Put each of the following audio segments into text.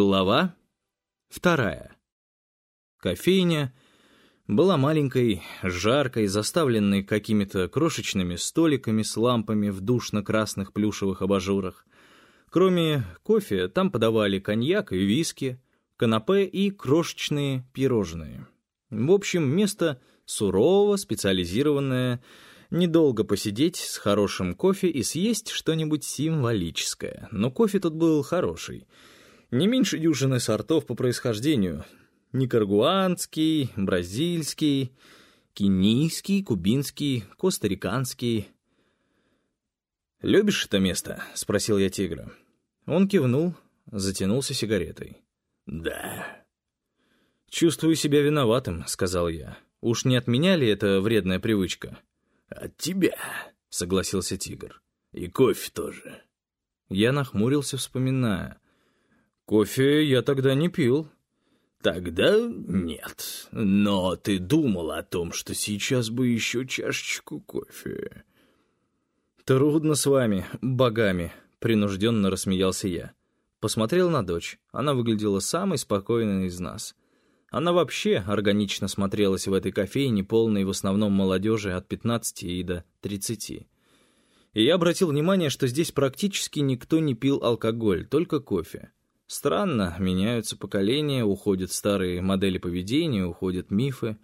Глава вторая. Кофейня была маленькой, жаркой, заставленной какими-то крошечными столиками с лампами в душно-красных плюшевых абажурах. Кроме кофе, там подавали коньяк и виски, канапе и крошечные пирожные. В общем, место сурово специализированное, недолго посидеть с хорошим кофе и съесть что-нибудь символическое. Но кофе тут был хороший — не меньше дюжины сортов по происхождению. Никарагуанский, бразильский, кенийский, кубинский, костариканский. «Любишь это место?» — спросил я тигра. Он кивнул, затянулся сигаретой. «Да». «Чувствую себя виноватым», — сказал я. «Уж не от меня ли это вредная привычка?» «От тебя», — согласился тигр. «И кофе тоже». Я нахмурился, вспоминая — Кофе я тогда не пил. Тогда нет. Но ты думал о том, что сейчас бы еще чашечку кофе. Трудно с вами, богами, принужденно рассмеялся я. Посмотрел на дочь. Она выглядела самой спокойной из нас. Она вообще органично смотрелась в этой кофейне, полной в основном молодежи от 15 и до 30. И я обратил внимание, что здесь практически никто не пил алкоголь, только кофе. Странно, меняются поколения, уходят старые модели поведения, уходят мифы.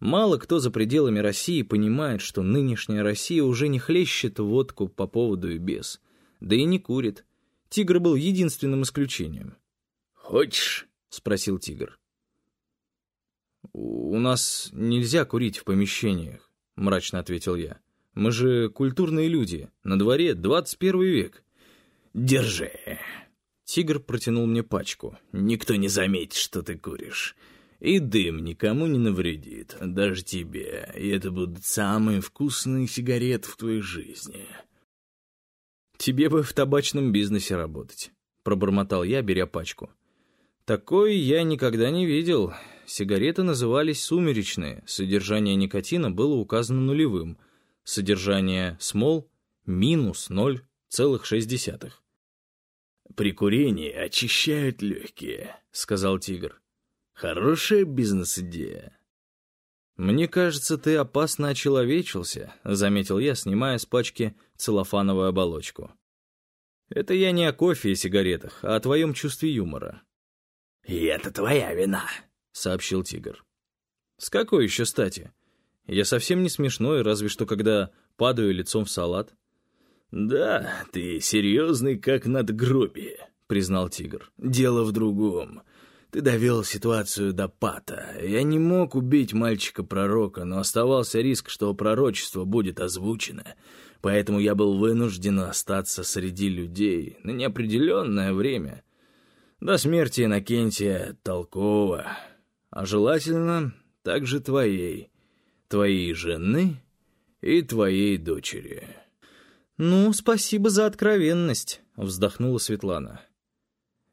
Мало кто за пределами России понимает, что нынешняя Россия уже не хлещет водку по поводу и без. Да и не курит. Тигр был единственным исключением. «Хочешь?» — спросил тигр. «У нас нельзя курить в помещениях», — мрачно ответил я. «Мы же культурные люди. На дворе 21 век». «Держи», Тигр протянул мне пачку. «Никто не заметит, что ты куришь. И дым никому не навредит, даже тебе. И это будут самые вкусные сигареты в твоей жизни». «Тебе бы в табачном бизнесе работать», — пробормотал я, беря пачку. «Такой я никогда не видел. Сигареты назывались «сумеречные», содержание никотина было указано нулевым, содержание смол — минус 0,6. «При курении очищают легкие», — сказал тигр. «Хорошая бизнес-идея». «Мне кажется, ты опасно очеловечился», — заметил я, снимая с пачки целлофановую оболочку. «Это я не о кофе и сигаретах, а о твоем чувстве юмора». «И это твоя вина», — сообщил тигр. «С какой еще стати? Я совсем не смешной, разве что когда падаю лицом в салат». «Да, ты серьезный, как надгробие», — признал тигр. «Дело в другом. Ты довел ситуацию до пата. Я не мог убить мальчика-пророка, но оставался риск, что пророчество будет озвучено. Поэтому я был вынужден остаться среди людей на неопределенное время. До смерти Иннокентия Толкова. А желательно также твоей, твоей жены и твоей дочери». «Ну, спасибо за откровенность», — вздохнула Светлана.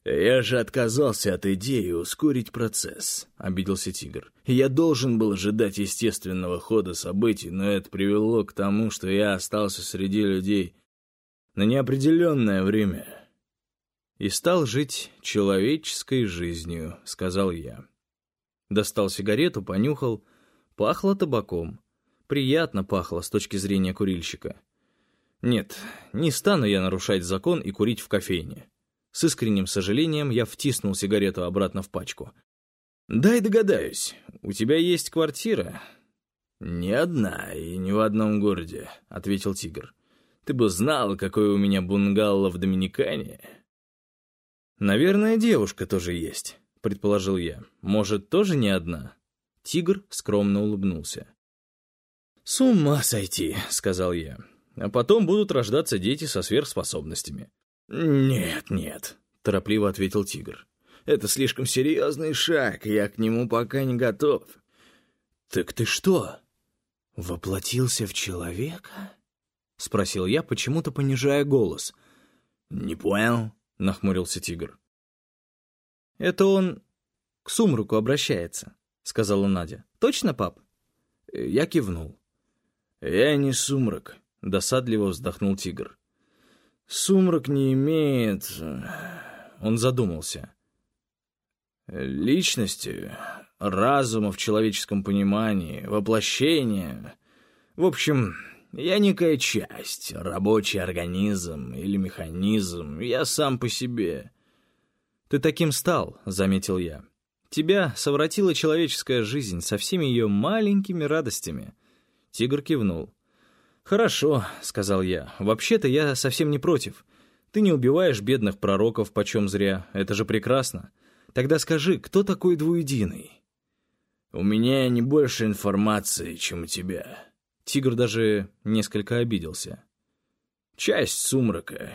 «Я же отказался от идеи ускорить процесс», — обиделся Тигр. «Я должен был ожидать естественного хода событий, но это привело к тому, что я остался среди людей на неопределенное время». «И стал жить человеческой жизнью», — сказал я. Достал сигарету, понюхал. Пахло табаком. Приятно пахло с точки зрения курильщика. Нет, не стану я нарушать закон и курить в кофейне. С искренним сожалением я втиснул сигарету обратно в пачку. «Дай догадаюсь, у тебя есть квартира?» «Не одна и не в одном городе», — ответил тигр. «Ты бы знал, какое у меня бунгало в Доминикане». «Наверное, девушка тоже есть», — предположил я. «Может, тоже не одна?» Тигр скромно улыбнулся. «С ума сойти», — сказал я а потом будут рождаться дети со сверхспособностями». «Нет, нет», — торопливо ответил тигр. «Это слишком серьезный шаг, я к нему пока не готов». «Так ты что, воплотился в человека?» — спросил я, почему-то понижая голос. «Не понял», — нахмурился тигр. «Это он к сумраку обращается», — сказала Надя. «Точно, пап?» Я кивнул. «Я не сумрак», — досадливо вздохнул тигр. «Сумрак не имеет...» Он задумался. Личности, разума в человеческом понимании, воплощение. В общем, я некая часть, рабочий организм или механизм, я сам по себе. «Ты таким стал», — заметил я. «Тебя совратила человеческая жизнь со всеми ее маленькими радостями». Тигр кивнул. «Хорошо», — сказал я. «Вообще-то я совсем не против. Ты не убиваешь бедных пророков почем зря. Это же прекрасно. Тогда скажи, кто такой двуединый?» «У меня не больше информации, чем у тебя». Тигр даже несколько обиделся. «Часть сумрака».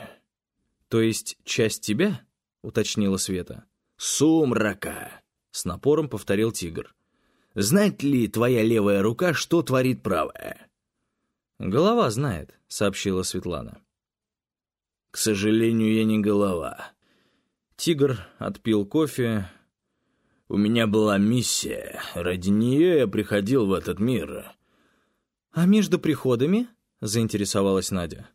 «То есть часть тебя?» — уточнила Света. «Сумрака», — с напором повторил тигр. «Знает ли твоя левая рука, что творит правая?» «Голова знает», — сообщила Светлана. «К сожалению, я не голова». Тигр отпил кофе. «У меня была миссия. Ради нее я приходил в этот мир». «А между приходами?» — заинтересовалась Надя.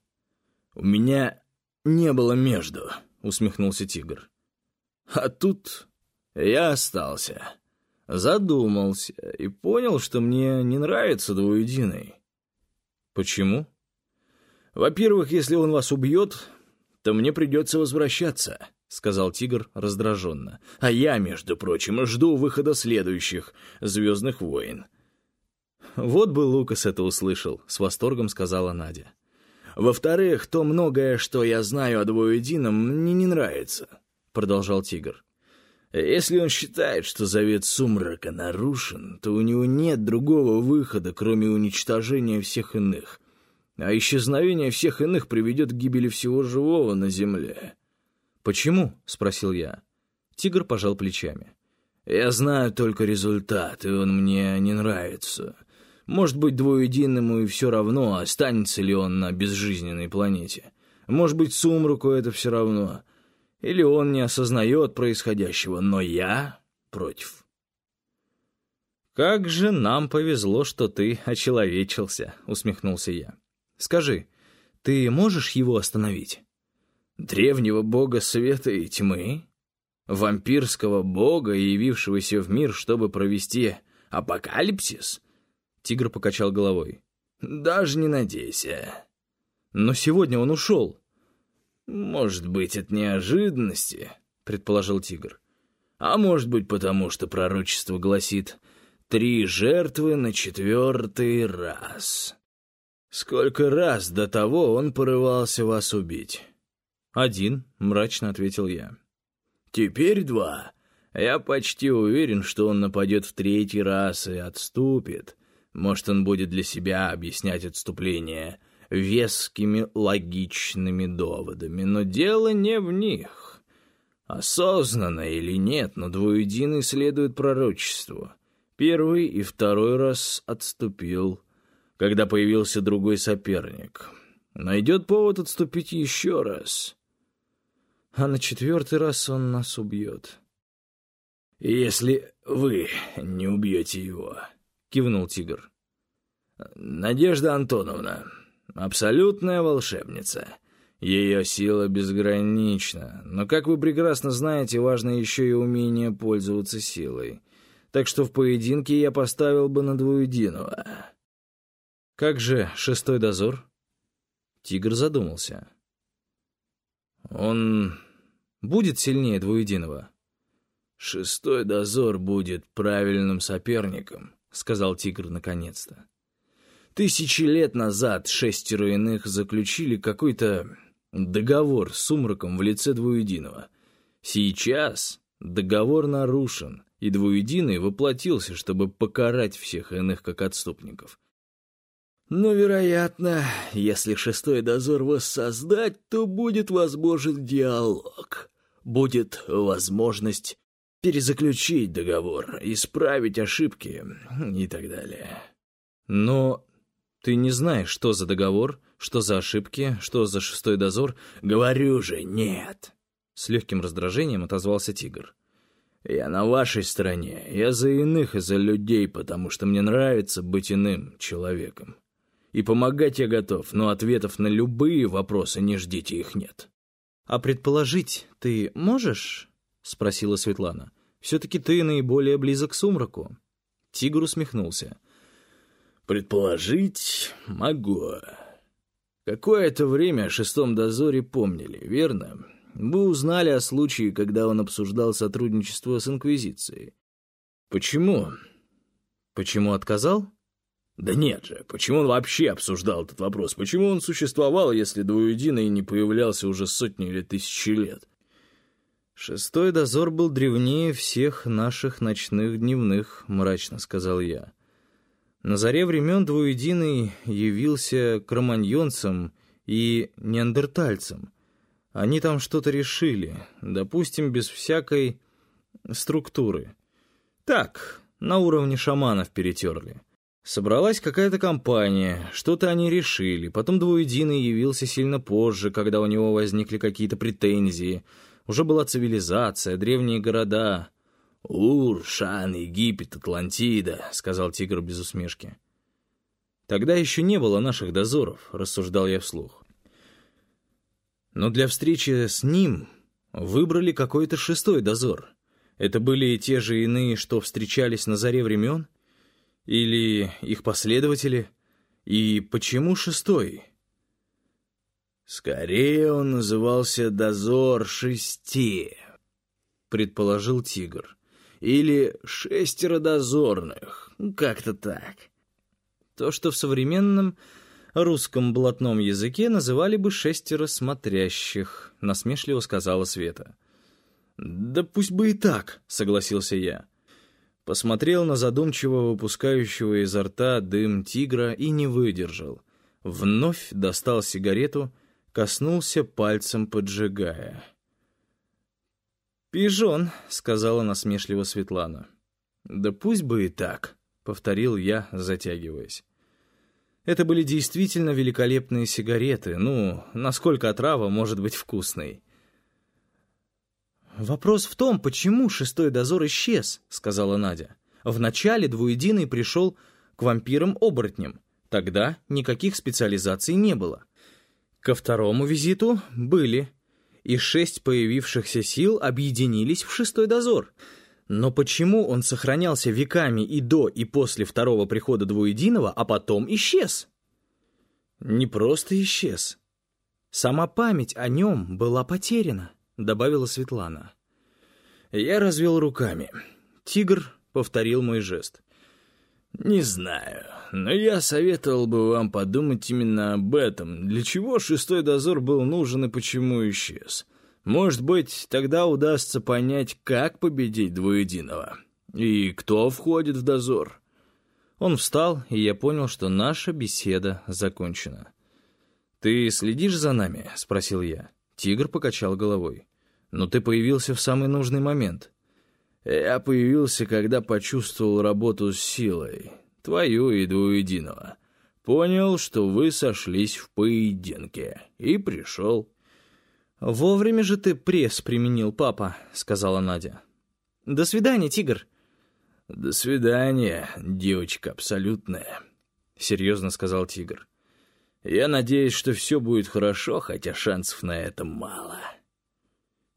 «У меня не было между», — усмехнулся тигр. «А тут я остался, задумался и понял, что мне не нравится двуединый». «Почему?» «Во-первых, если он вас убьет, то мне придется возвращаться», — сказал тигр раздраженно. «А я, между прочим, жду выхода следующих «Звездных войн». «Вот бы Лукас это услышал», — с восторгом сказала Надя. «Во-вторых, то многое, что я знаю о двуедином, мне не нравится», — продолжал Тигр. «Если он считает, что завет сумрака нарушен, то у него нет другого выхода, кроме уничтожения всех иных. А исчезновение всех иных приведет к гибели всего живого на земле». «Почему?» — спросил я. Тигр пожал плечами. «Я знаю только результат, и он мне не нравится. Может быть, двуединному и все равно, останется ли он на безжизненной планете. Может быть, сумраку это все равно. Или он не осознает происходящего, но я против. «Как же нам повезло, что ты очеловечился», — усмехнулся я. «Скажи, ты можешь его остановить?» «Древнего бога света и тьмы? Вампирского бога, явившегося в мир, чтобы провести апокалипсис?» Тигр покачал головой. «Даже не надейся». «Но сегодня он ушел». «Может быть, от неожиданности», — предположил Тигр. «А может быть, потому что пророчество гласит «три жертвы на четвертый раз». Сколько раз до того он порывался вас убить?» «Один», — мрачно ответил я. «Теперь два. Я почти уверен, что он нападет в третий раз и отступит, может, он будет для себя объяснять отступление вескими логичными доводами, но дело не в них. Осознанно или нет, но двуединый следует пророчеству. Первый и второй раз отступил, когда появился другой соперник. Найдет повод отступить еще раз. А на четвертый раз он нас убьет. Если вы не убьете его кивнул тигр. «Надежда Антоновна, абсолютная волшебница. Ее сила безгранична, но, как вы прекрасно знаете, важно еще и умение пользоваться силой. Так что в поединке я поставил бы на двуединого». «Как же шестой дозор?» Тигр задумался. «Он будет сильнее двуединого?» «Шестой дозор будет правильным соперником», — сказал тигр наконец-то. «Тысячи лет назад шестеро иных заключили какой-то договор с сумраком в лице двуединого. Сейчас договор нарушен, и двуединый воплотился, чтобы покарать всех иных как отступников. Но, вероятно, если шестой дозор воссоздать, то будет возможен диалог, будет возможность перезаключить договор, исправить ошибки и так далее. Но ты не знаешь, что за договор, что за ошибки, что за шестой дозор. Говорю же, нет. С легким раздражением отозвался тигр. Я на вашей стороне, я за иных и за людей, потому что мне нравится быть иным человеком. И помогать я готов, но ответов на любые вопросы не ждите, их нет. А предположить ты можешь? — спросила Светлана. Все-таки ты наиболее близок к сумраку». Тигр усмехнулся. «Предположить могу. Какое-то время о шестом дозоре помнили, верно? Вы узнали о случае, когда он обсуждал сотрудничество с Инквизицией. Почему? Почему отказал? Да нет же, почему он вообще обсуждал этот вопрос? Почему он существовал, если двуединый не появлялся уже сотни или тысячи лет? «Шестой дозор был древнее всех наших ночных дневных», — мрачно сказал я. На заре времен двуединый явился кроманьонцем и неандертальцем. Они там что-то решили, допустим, без всякой структуры. Так, на уровне шаманов перетерли. Собралась какая-то компания, что-то они решили, потом двуединый явился сильно позже, когда у него возникли какие-то претензии. Уже была цивилизация, древние города — «Ур, Шан, Египет, Атлантида», — сказал тигр без усмешки. «Тогда еще не было наших дозоров», — рассуждал я вслух. Но для встречи с ним выбрали какой-то шестой дозор. Это были те же иные, что встречались на заре времен? Или их последователи? И почему шестой? «Скорее он назывался «Дозор шести», — предположил тигр. Или шестеро дозорных. Как-то так. То, что в современном русском блатном языке называли бы шестеро смотрящих, насмешливо сказала Света. «Да пусть бы и так», — согласился я. Посмотрел на задумчиво выпускающего изо рта дым тигра и не выдержал. Вновь достал сигарету, коснулся пальцем, поджигая. «Пижон», — сказала насмешливо Светлана. «Да пусть бы и так», — повторил я, затягиваясь. Это были действительно великолепные сигареты. Ну, насколько отрава может быть вкусной? «Вопрос в том, почему шестой дозор исчез», — сказала Надя. «Вначале двуединый пришел к вампирам-оборотням. Тогда никаких специализаций не было. Ко второму визиту были и шесть появившихся сил объединились в шестой дозор. Но почему он сохранялся веками и до, и после второго прихода двуединого, а потом исчез? Не просто исчез. Сама память о нем была потеряна, добавила Светлана. Я развел руками. Тигр повторил мой жест. «Не знаю, но я советовал бы вам подумать именно об этом. Для чего шестой дозор был нужен и почему исчез? Может быть, тогда удастся понять, как победить двуединого. И кто входит в дозор?» Он встал, и я понял, что наша беседа закончена. «Ты следишь за нами?» — спросил я. Тигр покачал головой. «Но ты появился в самый нужный момент». Я появился, когда почувствовал работу с силой, твою и двуединого. Понял, что вы сошлись в поединке, и пришел. «Вовремя же ты пресс применил, папа», — сказала Надя. «До свидания, тигр». «До свидания, девочка абсолютная», — серьезно сказал тигр. «Я надеюсь, что все будет хорошо, хотя шансов на это мало».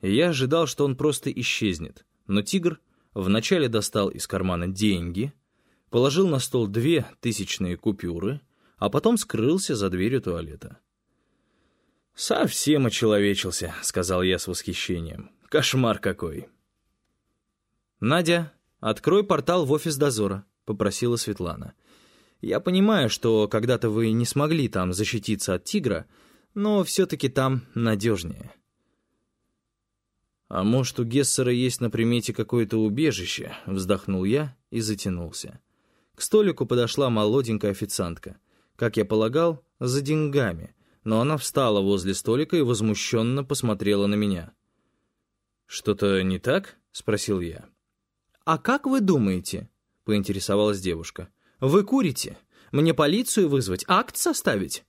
Я ожидал, что он просто исчезнет. Но тигр вначале достал из кармана деньги, положил на стол две тысячные купюры, а потом скрылся за дверью туалета. «Совсем очеловечился», — сказал я с восхищением. «Кошмар какой!» «Надя, открой портал в офис дозора», — попросила Светлана. «Я понимаю, что когда-то вы не смогли там защититься от тигра, но все-таки там надежнее». «А может, у Гессера есть на примете какое-то убежище?» — вздохнул я и затянулся. К столику подошла молоденькая официантка. Как я полагал, за деньгами, но она встала возле столика и возмущенно посмотрела на меня. «Что-то не так?» — спросил я. «А как вы думаете?» — поинтересовалась девушка. «Вы курите? Мне полицию вызвать? Акт составить?»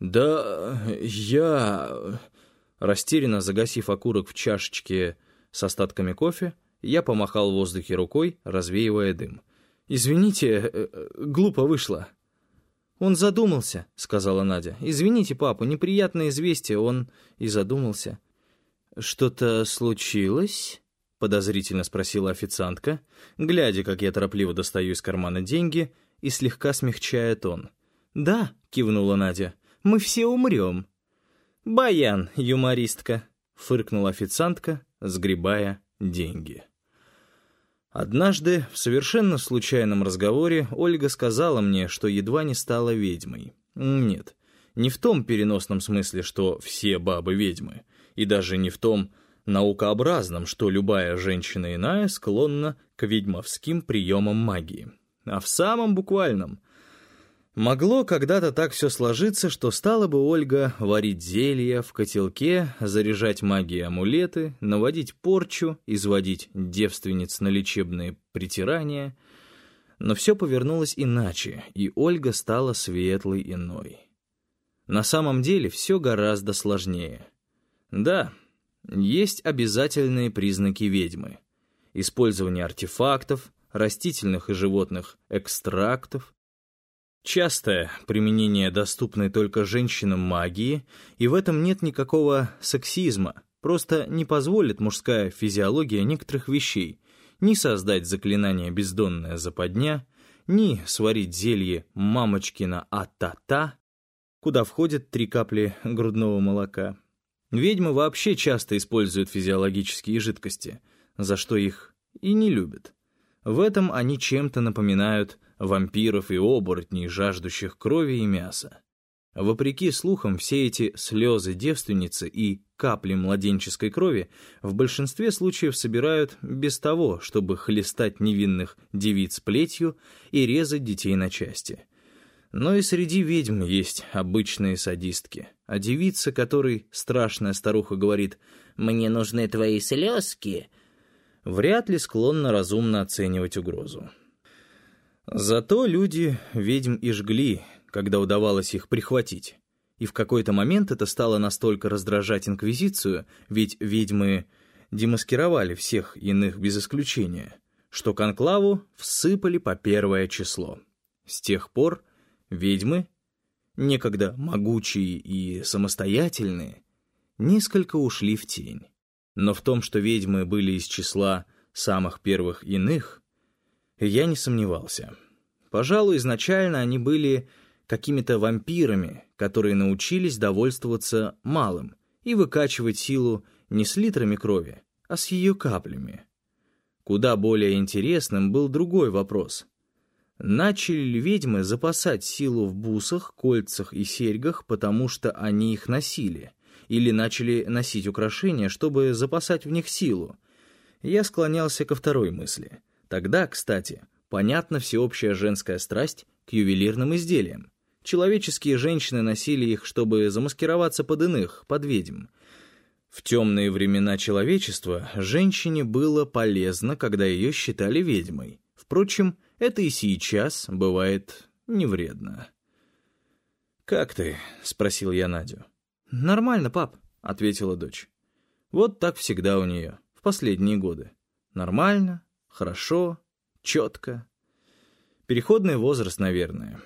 «Да я...» Растерянно загасив окурок в чашечке с остатками кофе, я помахал в воздухе рукой, развеивая дым. «Извините, э, э, глупо вышло». «Он задумался», — сказала Надя. «Извините, папа, неприятное известие, он и задумался». «Что-то случилось?» — подозрительно спросила официантка, глядя, как я торопливо достаю из кармана деньги и слегка смягчая тон. «Да», — кивнула Надя, — «мы все умрем». «Баян, юмористка», — фыркнула официантка, сгребая деньги. Однажды, в совершенно случайном разговоре, Ольга сказала мне, что едва не стала ведьмой. Нет, не в том переносном смысле, что все бабы ведьмы, и даже не в том наукообразном, что любая женщина иная склонна к ведьмовским приемам магии, а в самом буквальном. Могло когда-то так все сложиться, что стала бы Ольга варить зелья в котелке, заряжать магией амулеты, наводить порчу, изводить девственниц на лечебные притирания. Но все повернулось иначе, и Ольга стала светлой иной. На самом деле все гораздо сложнее. Да, есть обязательные признаки ведьмы. Использование артефактов, растительных и животных экстрактов, частое применение доступной только женщинам магии, и в этом нет никакого сексизма, просто не позволит мужская физиология некоторых вещей ни создать заклинание «бездонная западня», ни сварить зелье «мамочкина а-та-та», куда входят три капли грудного молока. Ведьмы вообще часто используют физиологические жидкости, за что их и не любят. В этом они чем-то напоминают вампиров и оборотней, жаждущих крови и мяса. Вопреки слухам, все эти слезы девственницы и капли младенческой крови в большинстве случаев собирают без того, чтобы хлестать невинных девиц плетью и резать детей на части — но и среди ведьм есть обычные садистки. А девица, которой страшная старуха говорит «мне нужны твои слезки», вряд ли склонна разумно оценивать угрозу. Зато люди ведьм и жгли, когда удавалось их прихватить. И в какой-то момент это стало настолько раздражать Инквизицию, ведь ведьмы демаскировали всех иных без исключения, что конклаву всыпали по первое число. С тех пор Ведьмы, некогда могучие и самостоятельные, несколько ушли в тень. Но в том, что ведьмы были из числа самых первых иных, я не сомневался. Пожалуй, изначально они были какими-то вампирами, которые научились довольствоваться малым и выкачивать силу не с литрами крови, а с ее каплями. Куда более интересным был другой вопрос. Начали ли ведьмы запасать силу в бусах, кольцах и серьгах, потому что они их носили? Или начали носить украшения, чтобы запасать в них силу? Я склонялся ко второй мысли. Тогда, кстати, понятна всеобщая женская страсть к ювелирным изделиям. Человеческие женщины носили их, чтобы замаскироваться под иных, под ведьм. В темные времена человечества женщине было полезно, когда ее считали ведьмой. Впрочем, это и сейчас бывает не вредно. «Как ты?» — спросил я Надю. «Нормально, пап», — ответила дочь. Вот так всегда у нее, в последние годы. Нормально, хорошо, четко. Переходный возраст, наверное.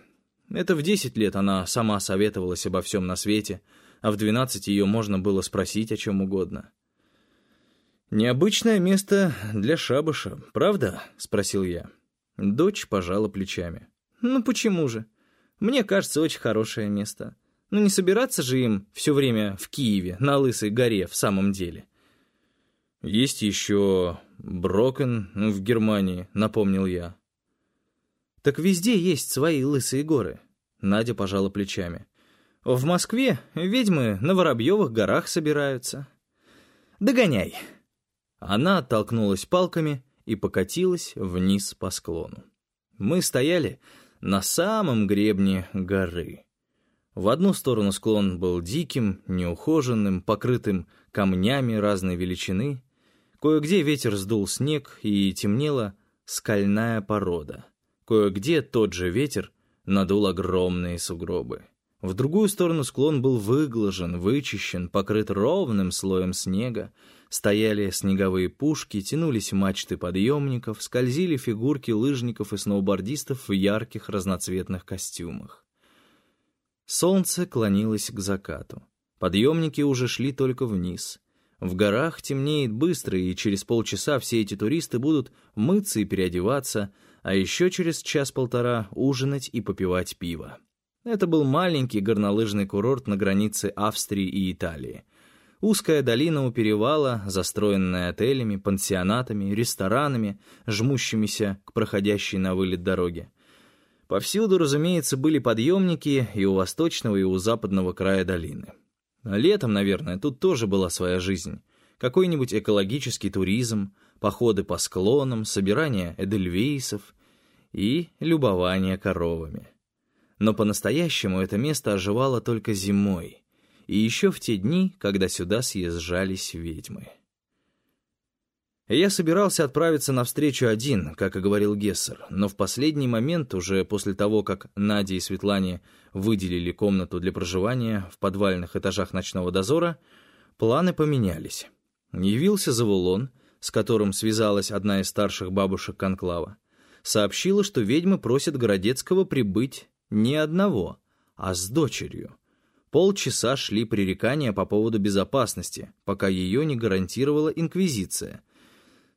Это в десять лет она сама советовалась обо всем на свете, а в двенадцать ее можно было спросить о чем угодно. «Необычное место для шабаша, правда?» — спросил я. Дочь пожала плечами. «Ну почему же? Мне кажется, очень хорошее место. Ну не собираться же им все время в Киеве, на Лысой горе, в самом деле». «Есть еще Брокен в Германии», — напомнил я. «Так везде есть свои лысые горы», — Надя пожала плечами. «В Москве ведьмы на Воробьевых горах собираются». «Догоняй!» Она оттолкнулась палками и покатилась вниз по склону. Мы стояли на самом гребне горы. В одну сторону склон был диким, неухоженным, покрытым камнями разной величины. Кое-где ветер сдул снег, и темнела скальная порода. Кое-где тот же ветер надул огромные сугробы. В другую сторону склон был выглажен, вычищен, покрыт ровным слоем снега, Стояли снеговые пушки, тянулись мачты подъемников, скользили фигурки лыжников и сноубордистов в ярких разноцветных костюмах. Солнце клонилось к закату. Подъемники уже шли только вниз. В горах темнеет быстро, и через полчаса все эти туристы будут мыться и переодеваться, а еще через час-полтора ужинать и попивать пиво. Это был маленький горнолыжный курорт на границе Австрии и Италии. Узкая долина у перевала, застроенная отелями, пансионатами, ресторанами, жмущимися к проходящей на вылет дороге. Повсюду, разумеется, были подъемники и у восточного, и у западного края долины. Летом, наверное, тут тоже была своя жизнь. Какой-нибудь экологический туризм, походы по склонам, собирание эдельвейсов и любование коровами. Но по-настоящему это место оживало только зимой, и еще в те дни, когда сюда съезжались ведьмы. Я собирался отправиться навстречу один, как и говорил Гессер, но в последний момент, уже после того, как Наде и Светлане выделили комнату для проживания в подвальных этажах ночного дозора, планы поменялись. Явился Завулон, с которым связалась одна из старших бабушек Конклава, сообщила, что ведьмы просят Городецкого прибыть не одного, а с дочерью. Полчаса шли пререкания по поводу безопасности, пока ее не гарантировала Инквизиция —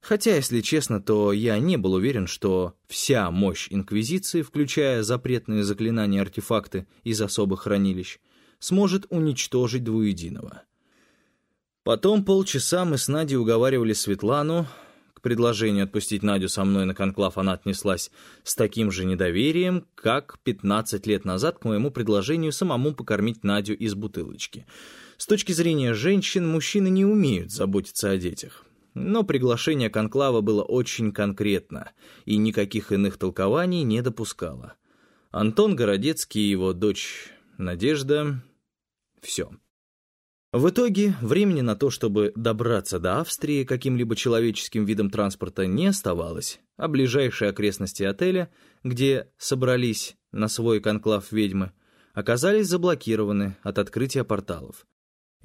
Хотя, если честно, то я не был уверен, что вся мощь Инквизиции, включая запретные заклинания-артефакты из особых хранилищ, сможет уничтожить двуединого. Потом полчаса мы с Надей уговаривали Светлану. К предложению отпустить Надю со мной на конклав она отнеслась с таким же недоверием, как 15 лет назад к моему предложению самому покормить Надю из бутылочки. С точки зрения женщин, мужчины не умеют заботиться о детях. Но приглашение конклава было очень конкретно, и никаких иных толкований не допускало. Антон Городецкий и его дочь Надежда — все. В итоге времени на то, чтобы добраться до Австрии каким-либо человеческим видом транспорта не оставалось, а ближайшие окрестности отеля, где собрались на свой конклав ведьмы, оказались заблокированы от открытия порталов.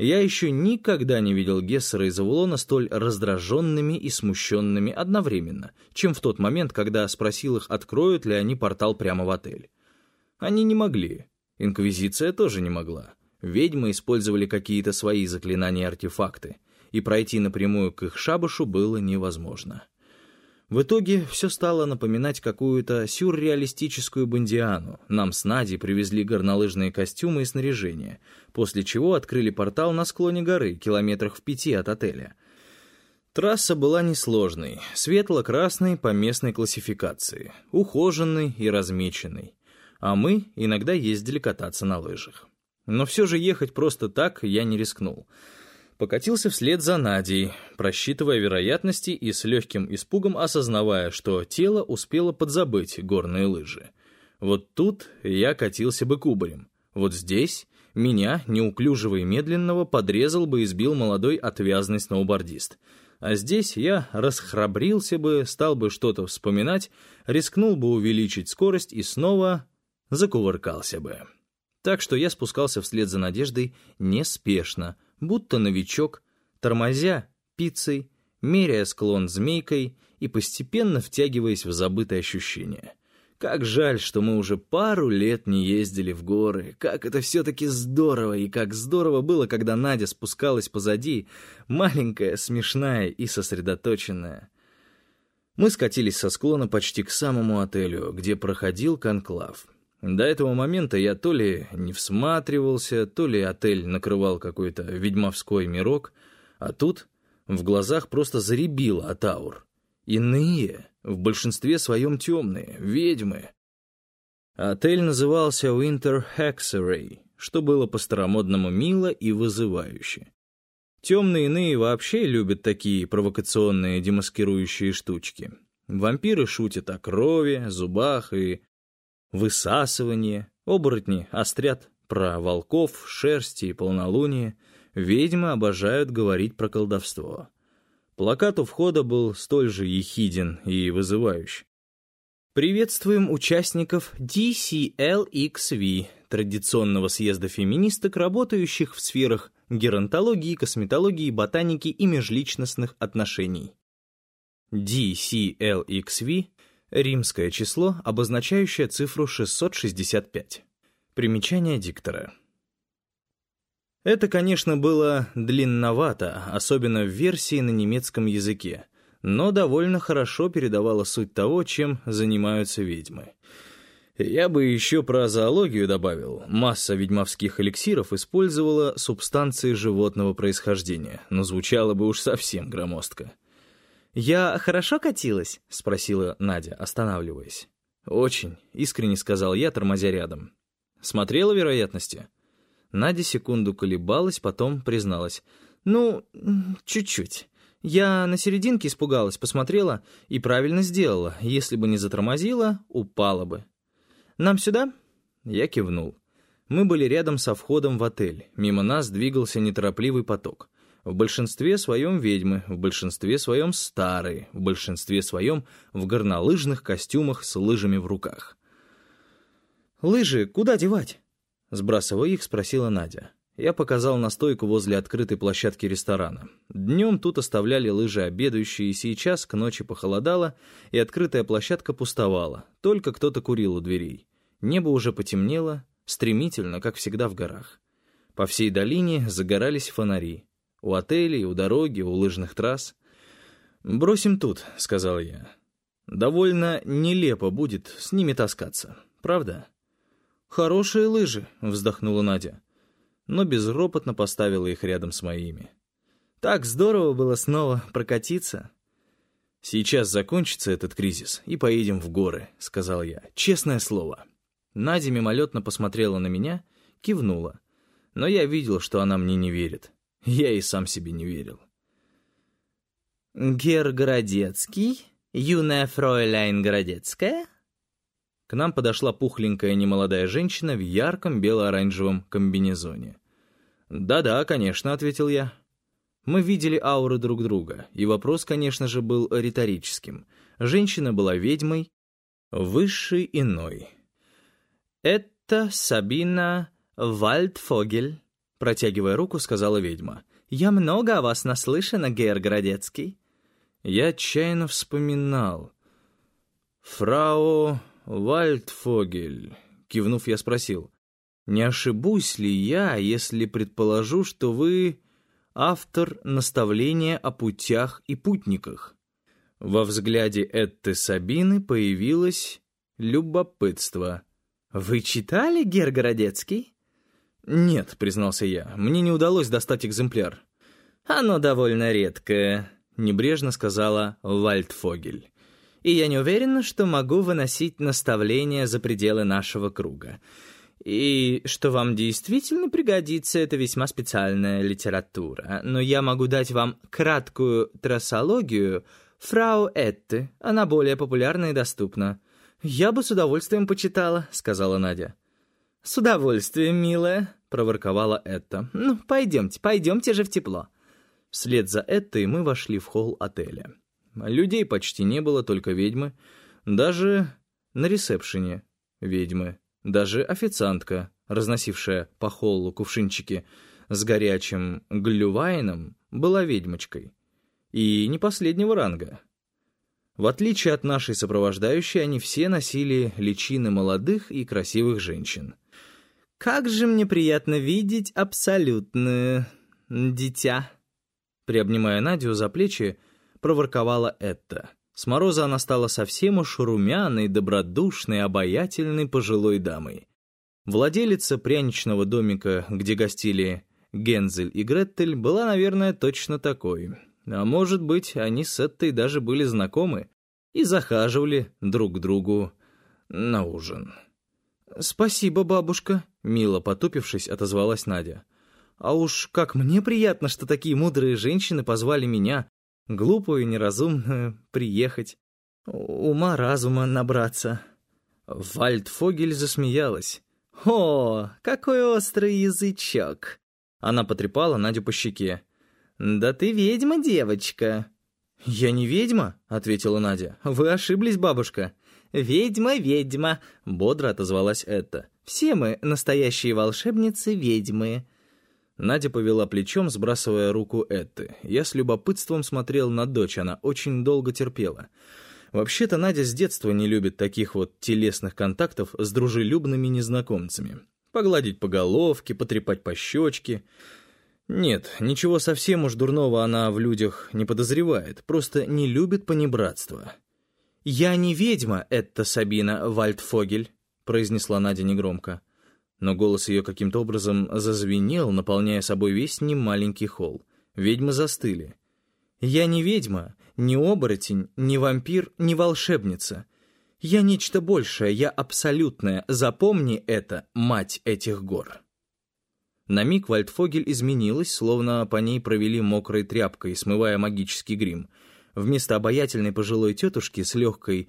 Я еще никогда не видел Гессера и Завулона столь раздраженными и смущенными одновременно, чем в тот момент, когда спросил их, откроют ли они портал прямо в отель. Они не могли. Инквизиция тоже не могла. Ведьмы использовали какие-то свои заклинания и артефакты, и пройти напрямую к их шабашу было невозможно. В итоге все стало напоминать какую-то сюрреалистическую бандиану. Нам с Надей привезли горнолыжные костюмы и снаряжение, после чего открыли портал на склоне горы, километрах в пяти от отеля. Трасса была несложной, светло-красной по местной классификации, ухоженной и размеченной. А мы иногда ездили кататься на лыжах. Но все же ехать просто так я не рискнул — покатился вслед за Надей, просчитывая вероятности и с легким испугом осознавая, что тело успело подзабыть горные лыжи. Вот тут я катился бы кубарем. Вот здесь меня, неуклюжего и медленного, подрезал бы и сбил молодой отвязный сноубордист. А здесь я расхрабрился бы, стал бы что-то вспоминать, рискнул бы увеличить скорость и снова закувыркался бы. Так что я спускался вслед за Надеждой неспешно, будто новичок, тормозя пиццей, меряя склон змейкой и постепенно втягиваясь в забытые ощущения. Как жаль, что мы уже пару лет не ездили в горы. Как это все-таки здорово, и как здорово было, когда Надя спускалась позади, маленькая, смешная и сосредоточенная. Мы скатились со склона почти к самому отелю, где проходил конклав. До этого момента я то ли не всматривался, то ли отель накрывал какой-то ведьмовской мирок, а тут в глазах просто заребило от аур. Иные, в большинстве своем темные, ведьмы. Отель назывался Winter Hexeray, что было по-старомодному мило и вызывающе. Темные иные вообще любят такие провокационные демаскирующие штучки. Вампиры шутят о крови, зубах и высасывание, оборотни острят про волков, шерсти и полнолуние, ведьмы обожают говорить про колдовство. Плакат у входа был столь же ехиден и вызывающий. Приветствуем участников DCLXV, традиционного съезда феминисток, работающих в сферах геронтологии, косметологии, ботаники и межличностных отношений. DCLXV Римское число, обозначающее цифру 665. Примечание диктора. Это, конечно, было длинновато, особенно в версии на немецком языке, но довольно хорошо передавало суть того, чем занимаются ведьмы. Я бы еще про зоологию добавил. Масса ведьмовских эликсиров использовала субстанции животного происхождения, но звучало бы уж совсем громоздко. «Я хорошо катилась?» — спросила Надя, останавливаясь. «Очень», — искренне сказал я, тормозя рядом. «Смотрела вероятности?» Надя секунду колебалась, потом призналась. «Ну, чуть-чуть. Я на серединке испугалась, посмотрела и правильно сделала. Если бы не затормозила, упала бы. Нам сюда?» Я кивнул. Мы были рядом со входом в отель. Мимо нас двигался неторопливый поток. В большинстве своем ведьмы, в большинстве своем старые, в большинстве своем в горнолыжных костюмах с лыжами в руках. «Лыжи куда девать?» Сбрасывая их, спросила Надя. Я показал на стойку возле открытой площадки ресторана. Днем тут оставляли лыжи обедающие, и сейчас к ночи похолодало, и открытая площадка пустовала, только кто-то курил у дверей. Небо уже потемнело, стремительно, как всегда в горах. По всей долине загорались фонари. У отелей, у дороги, у лыжных трасс. «Бросим тут», — сказал я. «Довольно нелепо будет с ними таскаться, правда?» «Хорошие лыжи», — вздохнула Надя, но безропотно поставила их рядом с моими. «Так здорово было снова прокатиться». «Сейчас закончится этот кризис, и поедем в горы», — сказал я. «Честное слово». Надя мимолетно посмотрела на меня, кивнула. Но я видел, что она мне не верит. Я и сам себе не верил. «Гер Городецкий? Юная фройляйн Городецкая?» К нам подошла пухленькая немолодая женщина в ярком бело-оранжевом комбинезоне. «Да-да, конечно», — ответил я. Мы видели ауры друг друга, и вопрос, конечно же, был риторическим. Женщина была ведьмой, высшей иной. «Это Сабина Вальдфогель», — протягивая руку, сказала ведьма. «Я много о вас наслышана, Гейр Городецкий». Я отчаянно вспоминал. «Фрау «Вальдфогель», — кивнув, я спросил, «не ошибусь ли я, если предположу, что вы автор наставления о путях и путниках?» Во взгляде Этты Сабины появилось любопытство. «Вы читали, Гергородецкий?» «Нет», — признался я, — «мне не удалось достать экземпляр». «Оно довольно редкое», — небрежно сказала Вальдфогель и я не уверена, что могу выносить наставления за пределы нашего круга. И что вам действительно пригодится, это весьма специальная литература. Но я могу дать вам краткую трассологию фрау Этты. Она более популярна и доступна. «Я бы с удовольствием почитала», — сказала Надя. «С удовольствием, милая», — проворковала Этта. «Ну, пойдемте, пойдемте же в тепло». Вслед за Эттой мы вошли в холл отеля. Людей почти не было, только ведьмы. Даже на ресепшене ведьмы. Даже официантка, разносившая по холлу кувшинчики с горячим глювайном, была ведьмочкой. И не последнего ранга. В отличие от нашей сопровождающей, они все носили личины молодых и красивых женщин. «Как же мне приятно видеть абсолютное дитя!» Приобнимая Надю за плечи, проворковала Этта. С мороза она стала совсем уж румяной, добродушной, обаятельной пожилой дамой. Владелица пряничного домика, где гостили Гензель и Греттель, была, наверное, точно такой. А может быть, они с Эттой даже были знакомы и захаживали друг к другу на ужин. «Спасибо, бабушка», — мило потупившись, отозвалась Надя. «А уж как мне приятно, что такие мудрые женщины позвали меня, глупую и неразумную, приехать, ума-разума набраться». Вальдфогель засмеялась. «О, какой острый язычок!» Она потрепала Надю по щеке. «Да ты ведьма, девочка!» «Я не ведьма», — ответила Надя. «Вы ошиблись, бабушка». «Ведьма, ведьма», — бодро отозвалась Этта. «Все мы, настоящие волшебницы, ведьмы. Надя повела плечом, сбрасывая руку Этты. Я с любопытством смотрел на дочь, она очень долго терпела. Вообще-то Надя с детства не любит таких вот телесных контактов с дружелюбными незнакомцами. Погладить по головке, потрепать по щечке. Нет, ничего совсем уж дурного она в людях не подозревает, просто не любит понебратства. «Я не ведьма, это Сабина Вальдфогель», — произнесла Надя негромко. Но голос ее каким-то образом зазвенел, наполняя собой весь немаленький холл. Ведьмы застыли. «Я не ведьма, не оборотень, не вампир, не волшебница. Я нечто большее, я абсолютная. Запомни это, мать этих гор». На миг Вальдфогель изменилась, словно по ней провели мокрой тряпкой, смывая магический грим. Вместо обаятельной пожилой тетушки с легкой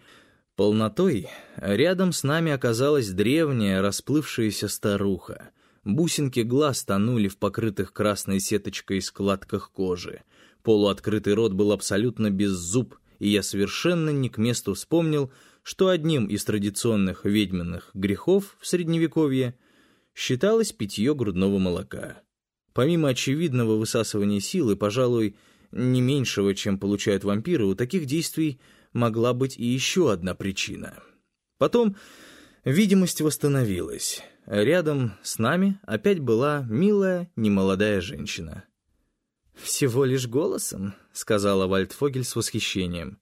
полнотой рядом с нами оказалась древняя расплывшаяся старуха. Бусинки глаз тонули в покрытых красной сеточкой складках кожи. Полуоткрытый рот был абсолютно без зуб, и я совершенно не к месту вспомнил, что одним из традиционных ведьминых грехов в Средневековье считалось питье грудного молока. Помимо очевидного высасывания силы, пожалуй, не меньшего, чем получают вампиры, у таких действий могла быть и еще одна причина. Потом видимость восстановилась. Рядом с нами опять была милая, немолодая женщина. «Всего лишь голосом», — сказала Вальдфогель с восхищением.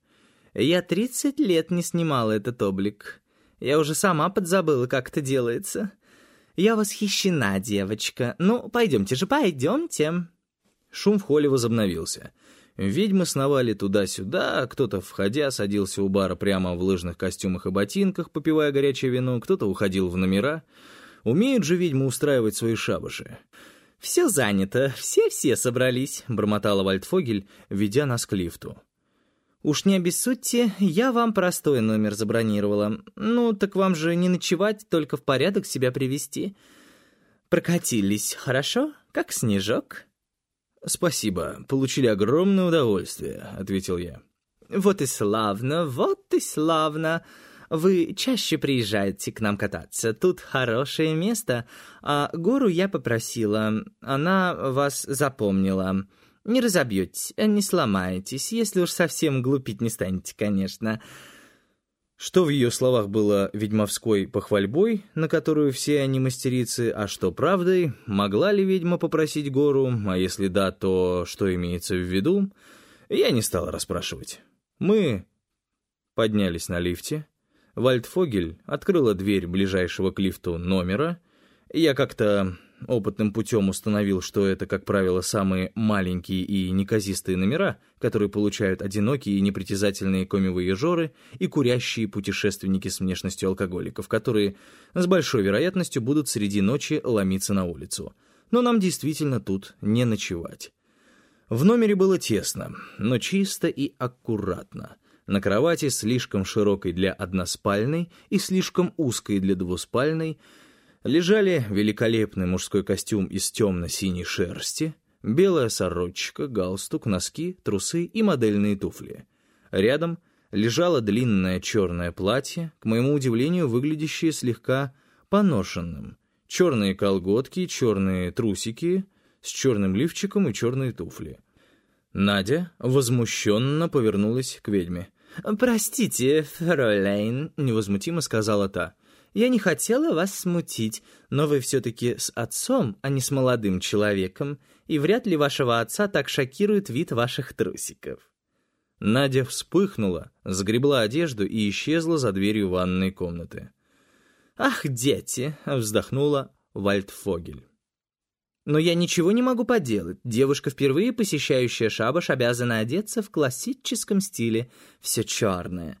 «Я тридцать лет не снимала этот облик. Я уже сама подзабыла, как это делается. Я восхищена, девочка. Ну, пойдемте же, пойдемте». Шум в холле возобновился. Ведьмы сновали туда-сюда, кто-то, входя, садился у бара прямо в лыжных костюмах и ботинках, попивая горячее вино, кто-то уходил в номера. Умеют же ведьмы устраивать свои шабаши. «Все занято, все-все собрались», — бормотала Вальдфогель, ведя нас к лифту. «Уж не обессудьте, я вам простой номер забронировала. Ну, так вам же не ночевать, только в порядок себя привести. Прокатились, хорошо? Как снежок?» «Спасибо, получили огромное удовольствие», — ответил я. «Вот и славно, вот и славно. Вы чаще приезжаете к нам кататься. Тут хорошее место. А гору я попросила. Она вас запомнила. Не разобьетесь, не сломаетесь, если уж совсем глупить не станете, конечно». Что в ее словах было ведьмовской похвальбой, на которую все они мастерицы, а что правдой, могла ли ведьма попросить гору, а если да, то что имеется в виду, я не стал расспрашивать. Мы поднялись на лифте, Вальдфогель открыла дверь ближайшего к лифту номера, я как-то опытным путем установил, что это, как правило, самые маленькие и неказистые номера, которые получают одинокие и непритязательные комивые жоры и курящие путешественники с внешностью алкоголиков, которые с большой вероятностью будут среди ночи ломиться на улицу. Но нам действительно тут не ночевать. В номере было тесно, но чисто и аккуратно. На кровати, слишком широкой для односпальной и слишком узкой для двуспальной, лежали великолепный мужской костюм из темно-синей шерсти, белая сорочка, галстук, носки, трусы и модельные туфли. Рядом лежало длинное черное платье, к моему удивлению, выглядящее слегка поношенным. Черные колготки, черные трусики с черным лифчиком и черные туфли. Надя возмущенно повернулась к ведьме. «Простите, фролейн», — невозмутимо сказала та. Я не хотела вас смутить, но вы все-таки с отцом, а не с молодым человеком, и вряд ли вашего отца так шокирует вид ваших трусиков». Надя вспыхнула, сгребла одежду и исчезла за дверью ванной комнаты. «Ах, дети!» — вздохнула Вальдфогель. «Но я ничего не могу поделать. Девушка, впервые посещающая шабаш, обязана одеться в классическом стиле. Все черное.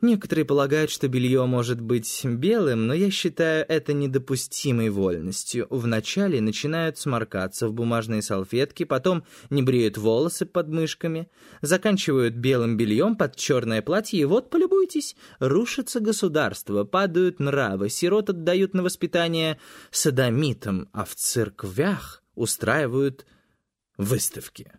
Некоторые полагают, что белье может быть белым, но я считаю это недопустимой вольностью. Вначале начинают сморкаться в бумажные салфетки, потом не бреют волосы под мышками, заканчивают белым бельем под черное платье, и вот, полюбуйтесь, рушится государство, падают нравы, сирот отдают на воспитание садомитам, а в церквях устраивают выставки.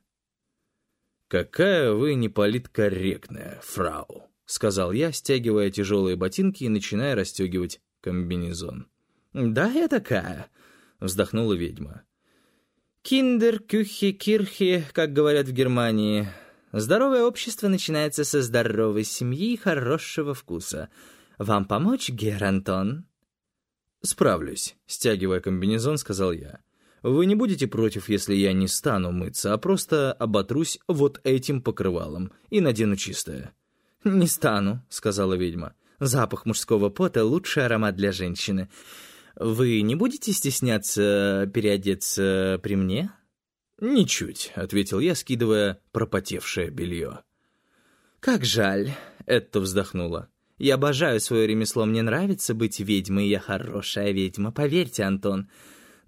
«Какая вы неполиткорректная, фрау!» — сказал я, стягивая тяжелые ботинки и начиная расстегивать комбинезон. «Да, я такая», — вздохнула ведьма. «Киндер, кюхи, кирхи, как говорят в Германии. Здоровое общество начинается со здоровой семьи и хорошего вкуса. Вам помочь, Гер Антон?» «Справлюсь», — стягивая комбинезон, сказал я. «Вы не будете против, если я не стану мыться, а просто оботрусь вот этим покрывалом и надену чистое?» «Не стану», — сказала ведьма. «Запах мужского пота — лучший аромат для женщины. Вы не будете стесняться переодеться при мне?» «Ничуть», — ответил я, скидывая пропотевшее белье. «Как жаль», — Этта вздохнула. «Я обожаю свое ремесло, мне нравится быть ведьмой, я хорошая ведьма, поверьте, Антон.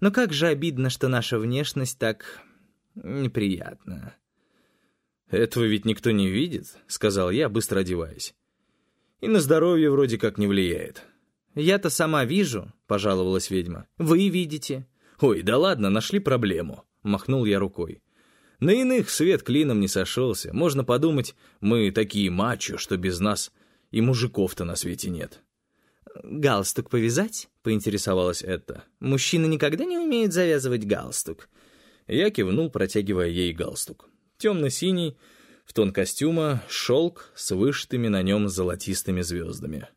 Но как же обидно, что наша внешность так неприятна». «Этого ведь никто не видит», — сказал я, быстро одеваясь. «И на здоровье вроде как не влияет». «Я-то сама вижу», — пожаловалась ведьма. «Вы видите». «Ой, да ладно, нашли проблему», — махнул я рукой. «На иных свет клином не сошелся. Можно подумать, мы такие мачо, что без нас и мужиков-то на свете нет». «Галстук повязать?» — поинтересовалась Этта. «Мужчины никогда не умеют завязывать галстук». Я кивнул, протягивая ей галстук темно-синий, в тон костюма, шелк с вышитыми на нем золотистыми звездами.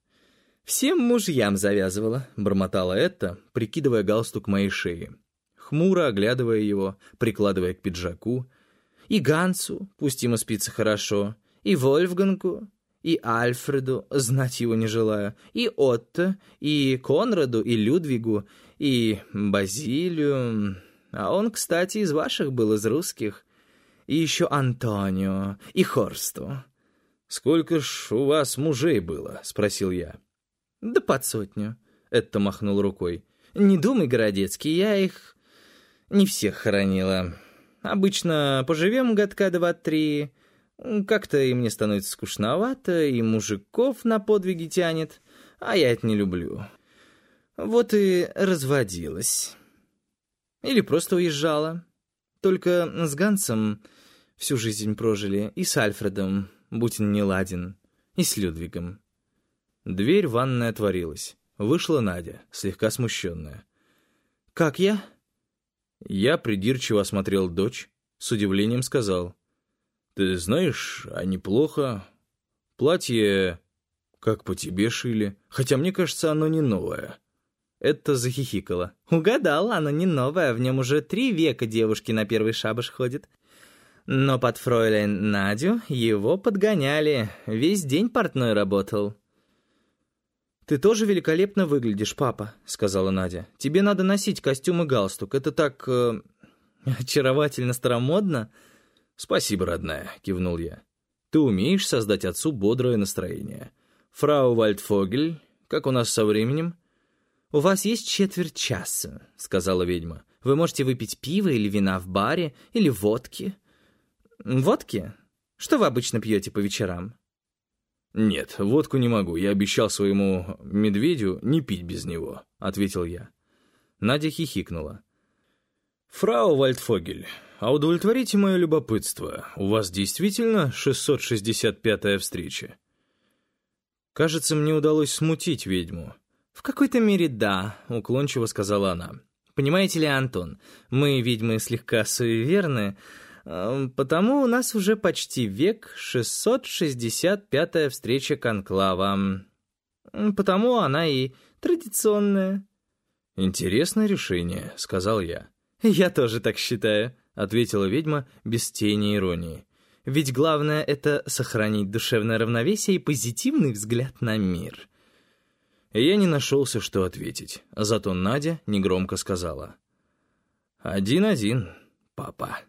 «Всем мужьям завязывала», — бормотала это, прикидывая галстук моей шеи, хмуро оглядывая его, прикладывая к пиджаку. «И Гансу, пусть ему спится хорошо, и Вольфгангу, и Альфреду, знать его не желаю, и Отто, и Конраду, и Людвигу, и Базилию. А он, кстати, из ваших был, из русских и еще Антонио, и Хорсту». «Сколько ж у вас мужей было?» — спросил я. «Да под сотню», — это махнул рукой. «Не думай, Городецкий, я их не всех хоронила. Обычно поживем годка два-три, как-то и мне становится скучновато, и мужиков на подвиги тянет, а я это не люблю. Вот и разводилась. Или просто уезжала. Только с Гансом всю жизнь прожили, и с Альфредом, будь он не ладен, и с Людвигом. Дверь ванной отворилась. Вышла Надя, слегка смущенная. «Как я?» Я придирчиво осмотрел дочь, с удивлением сказал. «Ты знаешь, а неплохо. Платье, как по тебе шили, хотя мне кажется, оно не новое». Это захихикала. «Угадал, оно не новое, в нем уже три века девушки на первый шабаш ходят. Но под фройлен Надю его подгоняли, весь день портной работал». «Ты тоже великолепно выглядишь, папа», — сказала Надя. «Тебе надо носить костюм и галстук. Это так... Э, очаровательно старомодно». «Спасибо, родная», — кивнул я. «Ты умеешь создать отцу бодрое настроение. Фрау Вальдфогель, как у нас со временем?» «У вас есть четверть часа», — сказала ведьма. «Вы можете выпить пиво или вина в баре, или водки». «Водки? Что вы обычно пьете по вечерам?» «Нет, водку не могу. Я обещал своему медведю не пить без него», — ответил я. Надя хихикнула. «Фрау Вальдфогель, а удовлетворите мое любопытство. У вас действительно 665-я встреча?» Кажется, мне удалось смутить ведьму. «В какой-то мере да», — уклончиво сказала она. «Понимаете ли, Антон, мы, ведьмы, слегка суеверны, Эм, потому у нас уже почти век 665-я встреча конклава. Потому она и традиционная. «Интересное решение», — сказал я. «Я тоже так считаю», — ответила ведьма без тени иронии. «Ведь главное — это сохранить душевное равновесие и позитивный взгляд на мир». Я не нашелся, что ответить, зато Надя негромко сказала. «Один-один, папа».